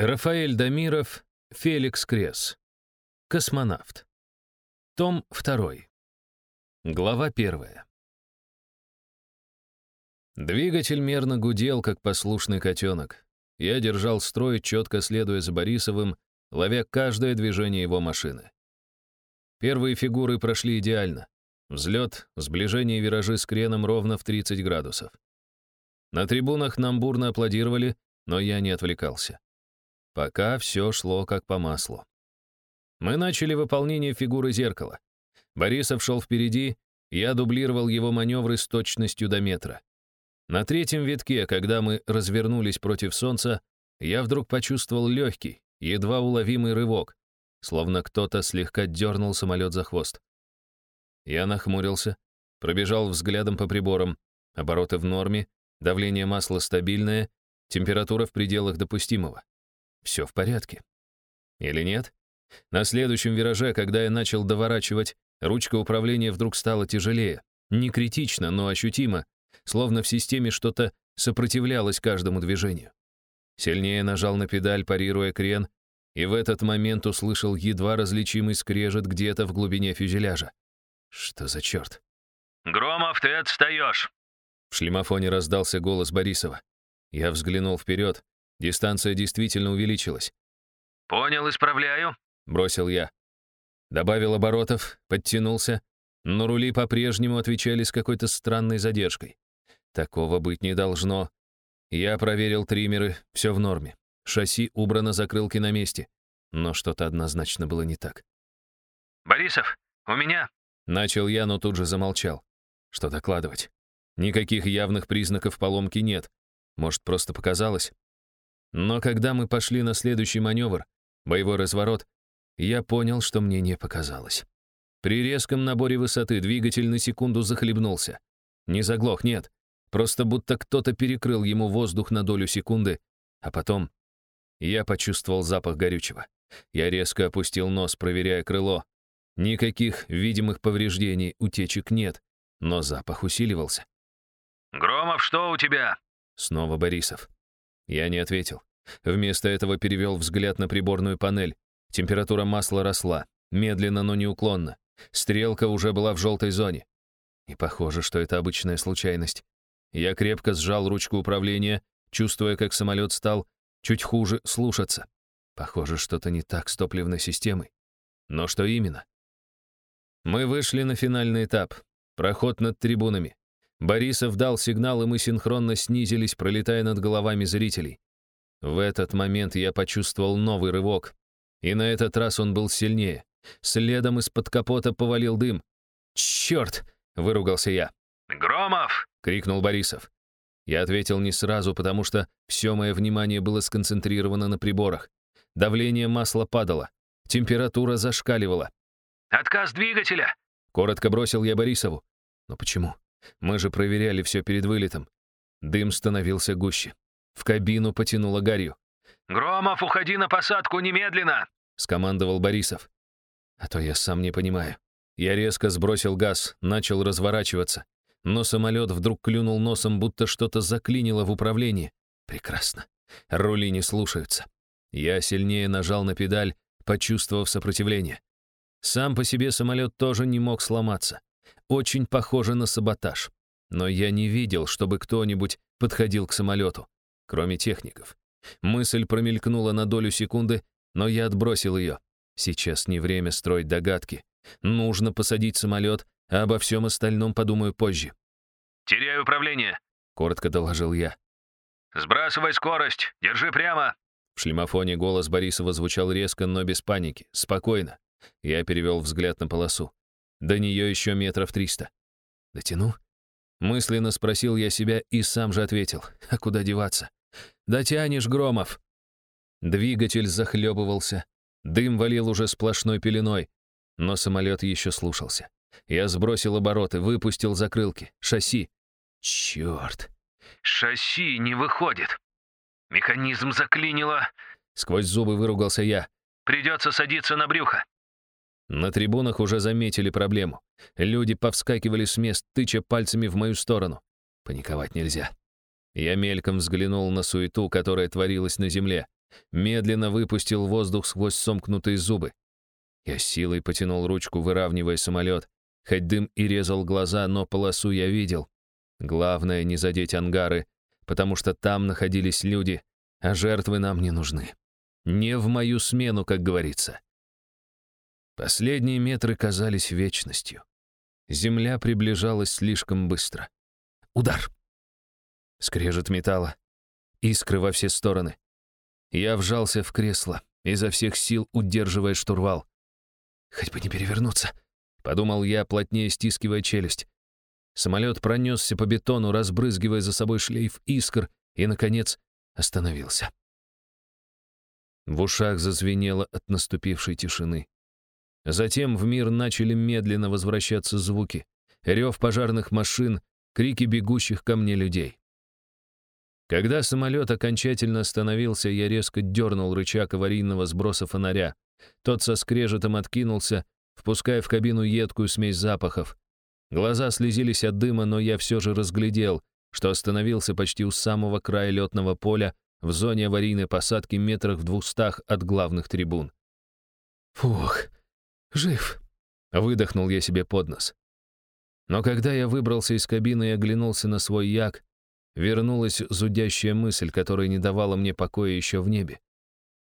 Рафаэль Дамиров, Феликс Крес. Космонавт. Том 2. Глава 1. Двигатель мерно гудел, как послушный котенок. Я держал строй, четко следуя за Борисовым, ловя каждое движение его машины. Первые фигуры прошли идеально. Взлет, сближение виражи с креном ровно в 30 градусов. На трибунах нам бурно аплодировали, но я не отвлекался. Пока все шло как по маслу. Мы начали выполнение фигуры зеркала. Борисов шел впереди, я дублировал его маневры с точностью до метра. На третьем витке, когда мы развернулись против солнца, я вдруг почувствовал легкий, едва уловимый рывок, словно кто-то слегка дернул самолет за хвост. Я нахмурился, пробежал взглядом по приборам, обороты в норме, давление масла стабильное, температура в пределах допустимого все в порядке. Или нет? На следующем вираже, когда я начал доворачивать, ручка управления вдруг стала тяжелее. Не критично, но ощутимо, словно в системе что-то сопротивлялось каждому движению. Сильнее нажал на педаль, парируя крен, и в этот момент услышал едва различимый скрежет где-то в глубине фюзеляжа. Что за черт? «Громов, ты отстаешь!» В шлемофоне раздался голос Борисова. Я взглянул вперед, Дистанция действительно увеличилась. «Понял, исправляю», — бросил я. Добавил оборотов, подтянулся, но рули по-прежнему отвечали с какой-то странной задержкой. Такого быть не должно. Я проверил триммеры, все в норме. Шасси убрано, закрылки на месте. Но что-то однозначно было не так. «Борисов, у меня...» Начал я, но тут же замолчал. Что докладывать? Никаких явных признаков поломки нет. Может, просто показалось? Но когда мы пошли на следующий маневр, боевой разворот, я понял, что мне не показалось. При резком наборе высоты двигатель на секунду захлебнулся. Не заглох, нет. Просто будто кто-то перекрыл ему воздух на долю секунды, а потом я почувствовал запах горючего. Я резко опустил нос, проверяя крыло. Никаких видимых повреждений, утечек нет, но запах усиливался. «Громов, что у тебя?» Снова Борисов. Я не ответил. Вместо этого перевел взгляд на приборную панель. Температура масла росла. Медленно, но неуклонно. Стрелка уже была в желтой зоне. И похоже, что это обычная случайность. Я крепко сжал ручку управления, чувствуя, как самолет стал чуть хуже слушаться. Похоже, что-то не так с топливной системой. Но что именно? Мы вышли на финальный этап. Проход над трибунами. Борисов дал сигнал, и мы синхронно снизились, пролетая над головами зрителей. В этот момент я почувствовал новый рывок, и на этот раз он был сильнее. Следом из-под капота повалил дым. «Черт!» — выругался я. «Громов!» — крикнул Борисов. Я ответил не сразу, потому что все мое внимание было сконцентрировано на приборах. Давление масла падало, температура зашкаливала. «Отказ двигателя!» — коротко бросил я Борисову. «Но почему? Мы же проверяли все перед вылетом. Дым становился гуще. В кабину потянуло гарью. «Громов, уходи на посадку немедленно!» — скомандовал Борисов. А то я сам не понимаю. Я резко сбросил газ, начал разворачиваться. Но самолет вдруг клюнул носом, будто что-то заклинило в управлении. Прекрасно. Рули не слушаются. Я сильнее нажал на педаль, почувствовав сопротивление. Сам по себе самолет тоже не мог сломаться очень похоже на саботаж. Но я не видел, чтобы кто-нибудь подходил к самолету, кроме техников. Мысль промелькнула на долю секунды, но я отбросил ее. Сейчас не время строить догадки. Нужно посадить самолет, а обо всем остальном подумаю позже. «Теряю управление», — коротко доложил я. «Сбрасывай скорость, держи прямо». В шлемофоне голос Борисова звучал резко, но без паники, спокойно. Я перевел взгляд на полосу. До нее еще метров триста. Дотяну? Мысленно спросил я себя и сам же ответил. А куда деваться? Дотянешь, Громов. Двигатель захлебывался. Дым валил уже сплошной пеленой. Но самолет еще слушался. Я сбросил обороты, выпустил закрылки. Шасси. Черт. Шасси не выходит. Механизм заклинило. Сквозь зубы выругался я. Придется садиться на брюхо. На трибунах уже заметили проблему. Люди повскакивали с мест, тыча пальцами в мою сторону. Паниковать нельзя. Я мельком взглянул на суету, которая творилась на земле. медленно выпустил воздух сквозь сомкнутые зубы. Я силой потянул ручку, выравнивая самолет. Хоть дым и резал глаза, но полосу я видел. Главное — не задеть ангары, потому что там находились люди, а жертвы нам не нужны. Не в мою смену, как говорится. Последние метры казались вечностью. Земля приближалась слишком быстро. Удар! Скрежет металла. Искры во все стороны. Я вжался в кресло, изо всех сил удерживая штурвал. «Хоть бы не перевернуться», — подумал я, плотнее стискивая челюсть. Самолет пронесся по бетону, разбрызгивая за собой шлейф искр, и, наконец, остановился. В ушах зазвенело от наступившей тишины. Затем в мир начали медленно возвращаться звуки. Рев пожарных машин, крики бегущих ко мне людей. Когда самолет окончательно остановился, я резко дернул рычаг аварийного сброса фонаря. Тот со скрежетом откинулся, впуская в кабину едкую смесь запахов. Глаза слезились от дыма, но я все же разглядел, что остановился почти у самого края летного поля, в зоне аварийной посадки метрах в двухстах от главных трибун. «Фух, жив!» — выдохнул я себе под нос. Но когда я выбрался из кабины и оглянулся на свой як, вернулась зудящая мысль, которая не давала мне покоя еще в небе.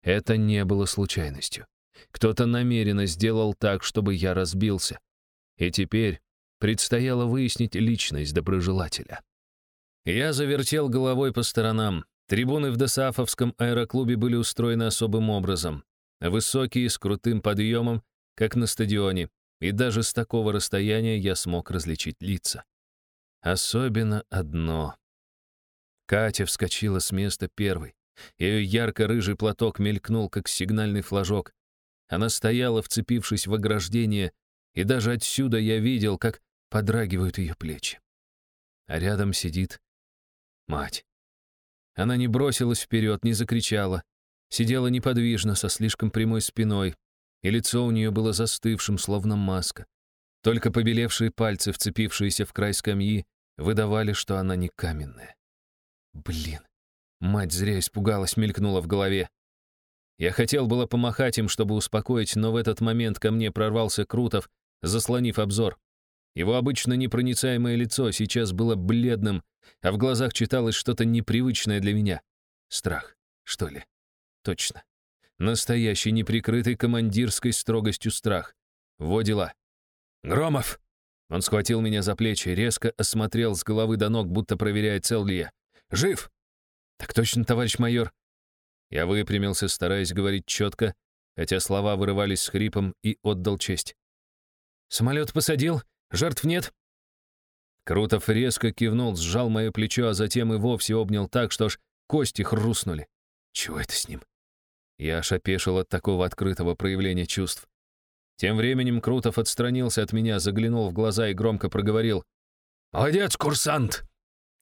Это не было случайностью. Кто-то намеренно сделал так, чтобы я разбился. И теперь предстояло выяснить личность доброжелателя. Я завертел головой по сторонам. Трибуны в Досаафовском аэроклубе были устроены особым образом. Высокие, с крутым подъемом, как на стадионе, и даже с такого расстояния я смог различить лица. Особенно одно. Катя вскочила с места первой. Ее ярко-рыжий платок мелькнул, как сигнальный флажок. Она стояла, вцепившись в ограждение, и даже отсюда я видел, как подрагивают ее плечи. А рядом сидит мать. Она не бросилась вперед, не закричала, сидела неподвижно, со слишком прямой спиной, и лицо у нее было застывшим, словно маска. Только побелевшие пальцы, вцепившиеся в край скамьи, выдавали, что она не каменная. Блин, мать зря испугалась, мелькнула в голове. Я хотел было помахать им, чтобы успокоить, но в этот момент ко мне прорвался Крутов, заслонив обзор. Его обычно непроницаемое лицо сейчас было бледным, а в глазах читалось что-то непривычное для меня. Страх, что ли? Точно. Настоящий, неприкрытый командирской строгостью страх. Во дела. «Громов!» Он схватил меня за плечи, резко осмотрел с головы до ног, будто проверяя, цел ли я. Жив!» «Так точно, товарищ майор!» Я выпрямился, стараясь говорить четко, хотя слова вырывались с хрипом, и отдал честь. «Самолет посадил? Жертв нет?» Крутов резко кивнул, сжал мое плечо, а затем и вовсе обнял так, что аж кости хрустнули. Чего это с ним? Я аж опешил от такого открытого проявления чувств. Тем временем Крутов отстранился от меня, заглянул в глаза и громко проговорил. «Молодец, курсант!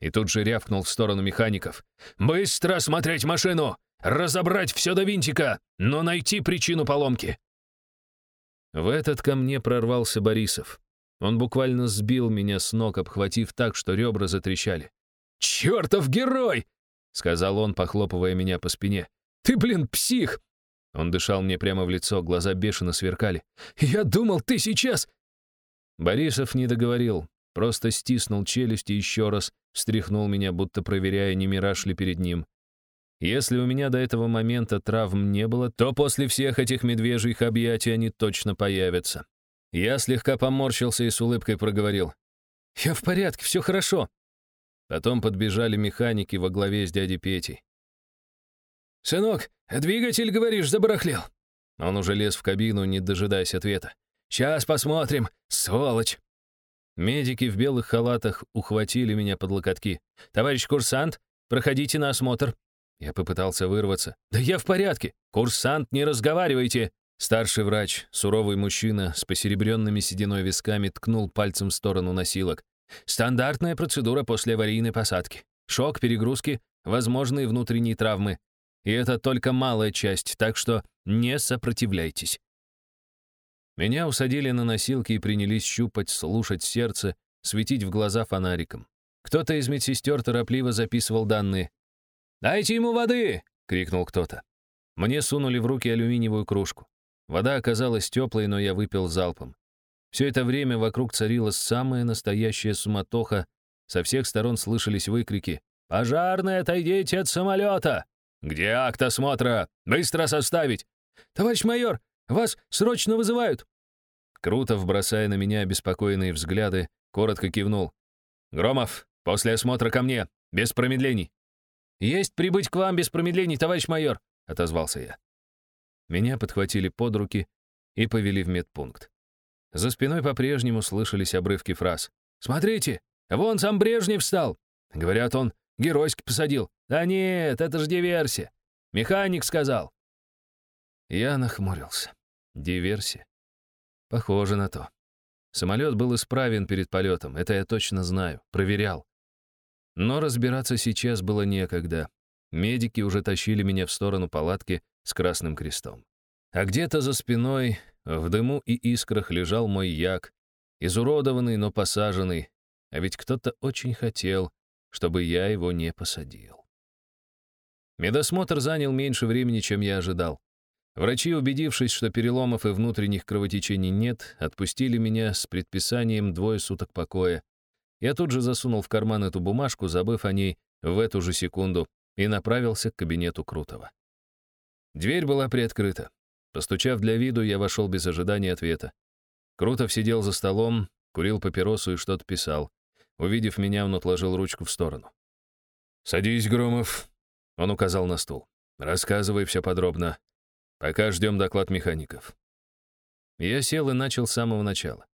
и тут же рявкнул в сторону механиков. «Быстро осмотреть машину! Разобрать все до винтика, но найти причину поломки!» В этот ко мне прорвался Борисов. Он буквально сбил меня с ног, обхватив так, что ребра затрещали. «Чертов герой!» — сказал он, похлопывая меня по спине. «Ты, блин, псих!» Он дышал мне прямо в лицо, глаза бешено сверкали. «Я думал, ты сейчас...» Борисов не договорил, Просто стиснул челюсть и еще раз встряхнул меня, будто проверяя, не мираж ли перед ним. Если у меня до этого момента травм не было, то после всех этих медвежьих объятий они точно появятся. Я слегка поморщился и с улыбкой проговорил. «Я в порядке, все хорошо». Потом подбежали механики во главе с дядей Петей. «Сынок, двигатель, говоришь, забарахлел?» Он уже лез в кабину, не дожидаясь ответа. «Сейчас посмотрим, сволочь!» Медики в белых халатах ухватили меня под локотки. «Товарищ курсант, проходите на осмотр». Я попытался вырваться. «Да я в порядке! Курсант, не разговаривайте!» Старший врач, суровый мужчина с посеребренными сединой висками, ткнул пальцем в сторону носилок. «Стандартная процедура после аварийной посадки. Шок, перегрузки, возможные внутренние травмы. И это только малая часть, так что не сопротивляйтесь. Меня усадили на носилки и принялись щупать, слушать сердце, светить в глаза фонариком. Кто-то из медсестер торопливо записывал данные. «Дайте ему воды!» — крикнул кто-то. Мне сунули в руки алюминиевую кружку. Вода оказалась теплой, но я выпил залпом. Все это время вокруг царила самая настоящая суматоха. Со всех сторон слышались выкрики «Пожарные, отойдите от самолета!» «Где акт осмотра? Быстро составить!» «Товарищ майор, вас срочно вызывают!» Крутов, бросая на меня обеспокоенные взгляды, коротко кивнул. «Громов, после осмотра ко мне, без промедлений!» «Есть прибыть к вам без промедлений, товарищ майор!» — отозвался я. Меня подхватили под руки и повели в медпункт. За спиной по-прежнему слышались обрывки фраз. «Смотрите, вон сам Брежнев встал!» Говорят, он геройски посадил. «Да нет, это же диверсия! Механик сказал!» Я нахмурился. Диверсия. Похоже на то. Самолет был исправен перед полетом, это я точно знаю, проверял. Но разбираться сейчас было некогда. Медики уже тащили меня в сторону палатки с красным крестом. А где-то за спиной, в дыму и искрах, лежал мой як, изуродованный, но посаженный, а ведь кто-то очень хотел, чтобы я его не посадил. Медосмотр занял меньше времени, чем я ожидал. Врачи, убедившись, что переломов и внутренних кровотечений нет, отпустили меня с предписанием двое суток покоя. Я тут же засунул в карман эту бумажку, забыв о ней в эту же секунду, и направился к кабинету Крутого. Дверь была приоткрыта. Постучав для виду, я вошел без ожидания ответа. Крутов сидел за столом, курил папиросу и что-то писал. Увидев меня, он отложил ручку в сторону. «Садись, Громов», — он указал на стул. «Рассказывай все подробно. Пока ждем доклад механиков». Я сел и начал с самого начала.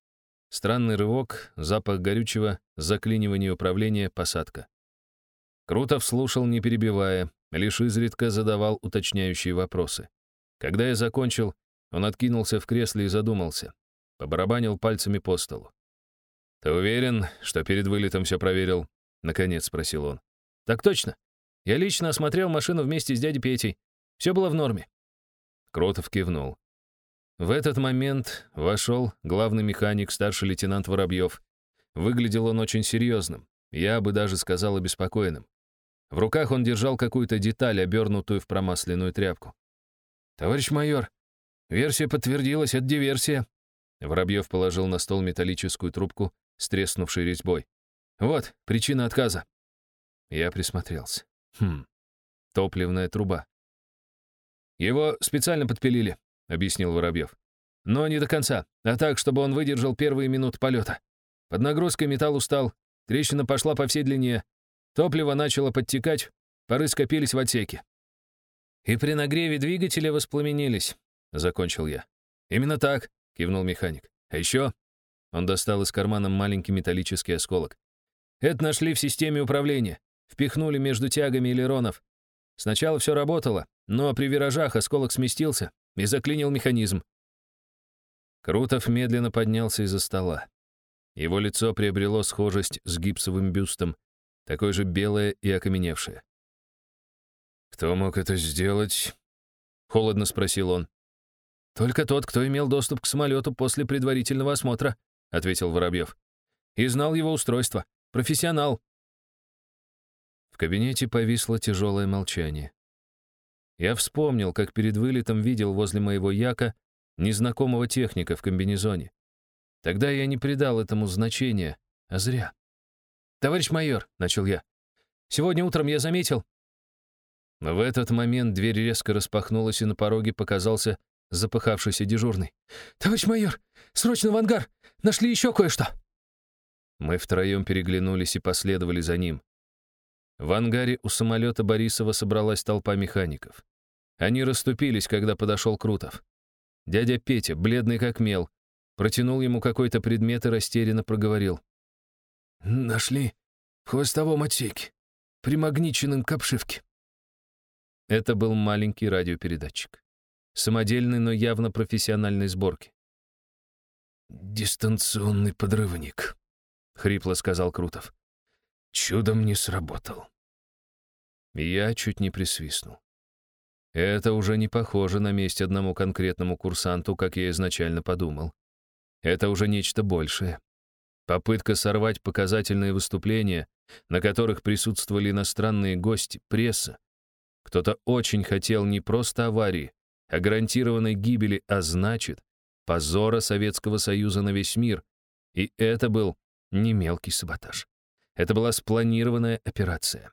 Странный рывок, запах горючего, заклинивание управления, посадка. Крутов слушал, не перебивая, лишь изредка задавал уточняющие вопросы. Когда я закончил, он откинулся в кресле и задумался. Побарабанил пальцами по столу. «Ты уверен, что перед вылетом все проверил?» — наконец спросил он. «Так точно. Я лично осмотрел машину вместе с дядей Петей. Все было в норме». Кротов кивнул. В этот момент вошел главный механик, старший лейтенант Воробьев. Выглядел он очень серьезным, я бы даже сказал обеспокоенным. В руках он держал какую-то деталь, обернутую в промасленную тряпку. «Товарищ майор, версия подтвердилась, это диверсия». Воробьев положил на стол металлическую трубку с треснувшей резьбой. «Вот, причина отказа». Я присмотрелся. Хм, топливная труба. «Его специально подпилили», — объяснил Воробьев. «Но не до конца, а так, чтобы он выдержал первые минуты полета. Под нагрузкой металл устал, трещина пошла по всей длине, Топливо начало подтекать, пары скопились в отсеке. «И при нагреве двигателя воспламенились», — закончил я. «Именно так», — кивнул механик. «А еще...» Он достал из кармана маленький металлический осколок. «Это нашли в системе управления. Впихнули между тягами элеронов. Сначала все работало, но при виражах осколок сместился и заклинил механизм». Крутов медленно поднялся из-за стола. Его лицо приобрело схожесть с гипсовым бюстом, такое же белое и окаменевшее. «Кто мог это сделать?» — холодно спросил он. «Только тот, кто имел доступ к самолету после предварительного осмотра», — ответил Воробьев. «И знал его устройство. Профессионал». В кабинете повисло тяжелое молчание. Я вспомнил, как перед вылетом видел возле моего яка незнакомого техника в комбинезоне. Тогда я не придал этому значения, а зря. «Товарищ майор», — начал я, — «сегодня утром я заметил...» В этот момент дверь резко распахнулась, и на пороге показался запыхавшийся дежурный. «Товарищ майор, срочно в ангар! Нашли еще кое-что!» Мы втроем переглянулись и последовали за ним. В ангаре у самолета Борисова собралась толпа механиков. Они расступились, когда подошел Крутов. Дядя Петя, бледный как мел, протянул ему какой-то предмет и растерянно проговорил. «Нашли в хвостовом отсеке, примагниченным к обшивке». Это был маленький радиопередатчик. Самодельный, но явно профессиональной сборки. «Дистанционный подрывник», — хрипло сказал Крутов. «Чудом не сработал». Я чуть не присвистнул. Это уже не похоже на месть одному конкретному курсанту, как я изначально подумал. Это уже нечто большее. Попытка сорвать показательные выступления, на которых присутствовали иностранные гости, пресса. Кто-то очень хотел не просто аварии, а гарантированной гибели, а значит, позора Советского Союза на весь мир. И это был не мелкий саботаж. Это была спланированная операция.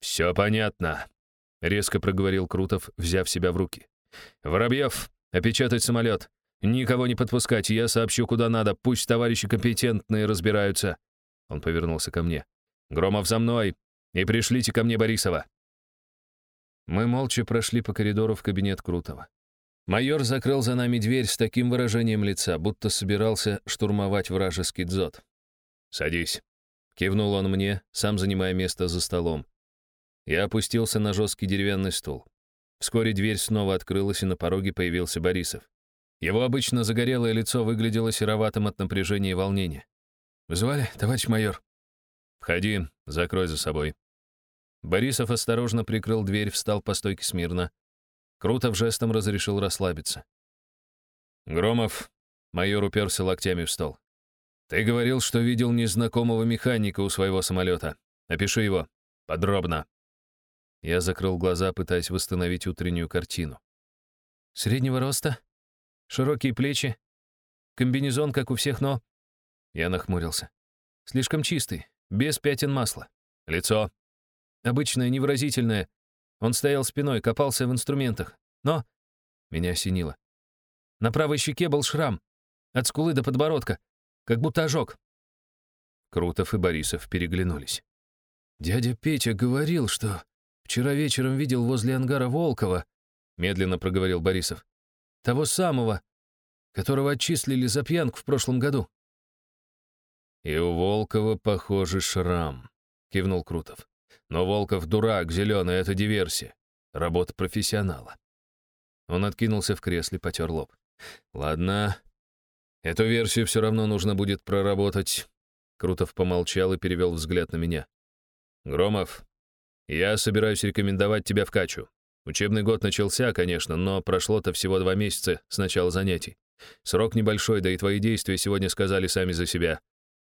«Все понятно», — резко проговорил Крутов, взяв себя в руки. «Воробьев, опечатать самолет. Никого не подпускать, я сообщу, куда надо. Пусть товарищи компетентные разбираются». Он повернулся ко мне. «Громов за мной! И пришлите ко мне Борисова!» Мы молча прошли по коридору в кабинет Крутого. Майор закрыл за нами дверь с таким выражением лица, будто собирался штурмовать вражеский дзот. «Садись», — кивнул он мне, сам занимая место за столом. Я опустился на жесткий деревянный стул. Вскоре дверь снова открылась, и на пороге появился Борисов. Его обычно загорелое лицо выглядело сероватым от напряжения и волнения. «Вызывали, товарищ майор?» «Входи, закрой за собой». Борисов осторожно прикрыл дверь, встал по стойке смирно. Крутов жестом разрешил расслабиться. «Громов», — майор уперся локтями в стол. «Ты говорил, что видел незнакомого механика у своего самолета. Опиши его. Подробно». Я закрыл глаза, пытаясь восстановить утреннюю картину. «Среднего роста, широкие плечи, комбинезон, как у всех, но...» Я нахмурился. «Слишком чистый, без пятен масла. Лицо. Обычное, невыразительное. Он стоял спиной, копался в инструментах. Но...» Меня осенило. На правой щеке был шрам. От скулы до подбородка. Как будто ожог. Крутов и Борисов переглянулись. «Дядя Петя говорил, что Вчера вечером видел возле ангара Волкова, медленно проговорил Борисов. Того самого, которого отчислили за пьянку в прошлом году. И у Волкова, похоже, шрам, кивнул Крутов. Но Волков дурак, зеленый, это диверсия. Работа профессионала. Он откинулся в кресле, потер лоб. Ладно, эту версию все равно нужно будет проработать. Крутов помолчал и перевел взгляд на меня. Громов, я собираюсь рекомендовать тебя в Качу. Учебный год начался, конечно, но прошло-то всего два месяца с начала занятий. Срок небольшой, да и твои действия сегодня сказали сами за себя.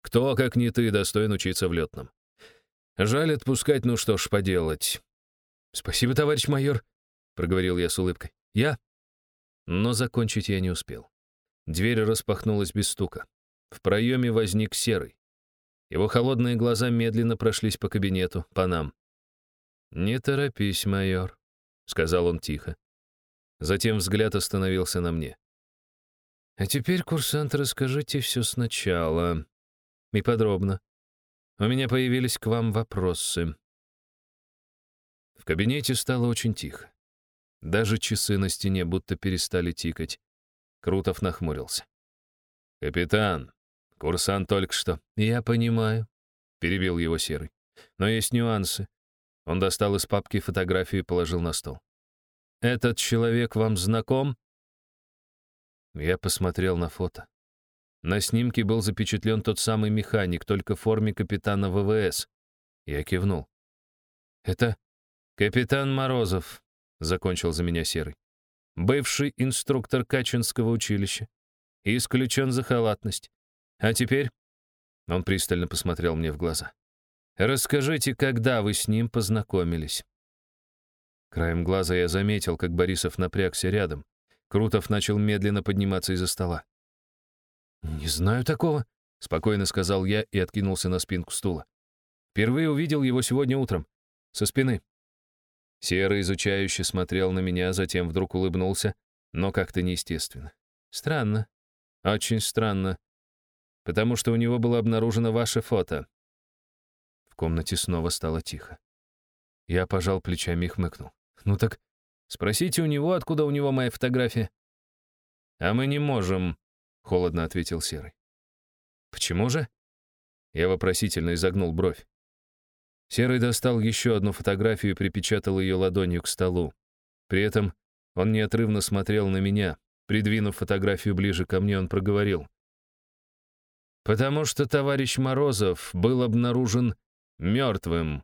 Кто, как не ты, достоин учиться в летном. Жаль отпускать, ну что ж поделать. Спасибо, товарищ майор, проговорил я с улыбкой. Я? Но закончить я не успел. Дверь распахнулась без стука. В проеме возник серый. Его холодные глаза медленно прошлись по кабинету, по нам. «Не торопись, майор», — сказал он тихо. Затем взгляд остановился на мне. «А теперь, курсант, расскажите все сначала. И подробно. У меня появились к вам вопросы». В кабинете стало очень тихо. Даже часы на стене будто перестали тикать. Крутов нахмурился. «Капитан, курсант только что...» «Я понимаю», — перебил его Серый. «Но есть нюансы. Он достал из папки фотографию и положил на стол. «Этот человек вам знаком?» Я посмотрел на фото. На снимке был запечатлен тот самый механик, только в форме капитана ВВС. Я кивнул. «Это капитан Морозов», — закончил за меня Серый. «Бывший инструктор Качинского училища. Исключен за халатность. А теперь...» Он пристально посмотрел мне в глаза. Расскажите, когда вы с ним познакомились?» Краем глаза я заметил, как Борисов напрягся рядом. Крутов начал медленно подниматься из-за стола. «Не знаю такого», — спокойно сказал я и откинулся на спинку стула. «Впервые увидел его сегодня утром. Со спины». Серый изучающе смотрел на меня, затем вдруг улыбнулся, но как-то неестественно. «Странно. Очень странно. Потому что у него было обнаружено ваше фото комнате снова стало тихо. Я пожал плечами и хмыкнул. «Ну так спросите у него, откуда у него моя фотография». «А мы не можем», — холодно ответил Серый. «Почему же?» Я вопросительно изогнул бровь. Серый достал еще одну фотографию и припечатал ее ладонью к столу. При этом он неотрывно смотрел на меня. Придвинув фотографию ближе ко мне, он проговорил. «Потому что товарищ Морозов был обнаружен мертвым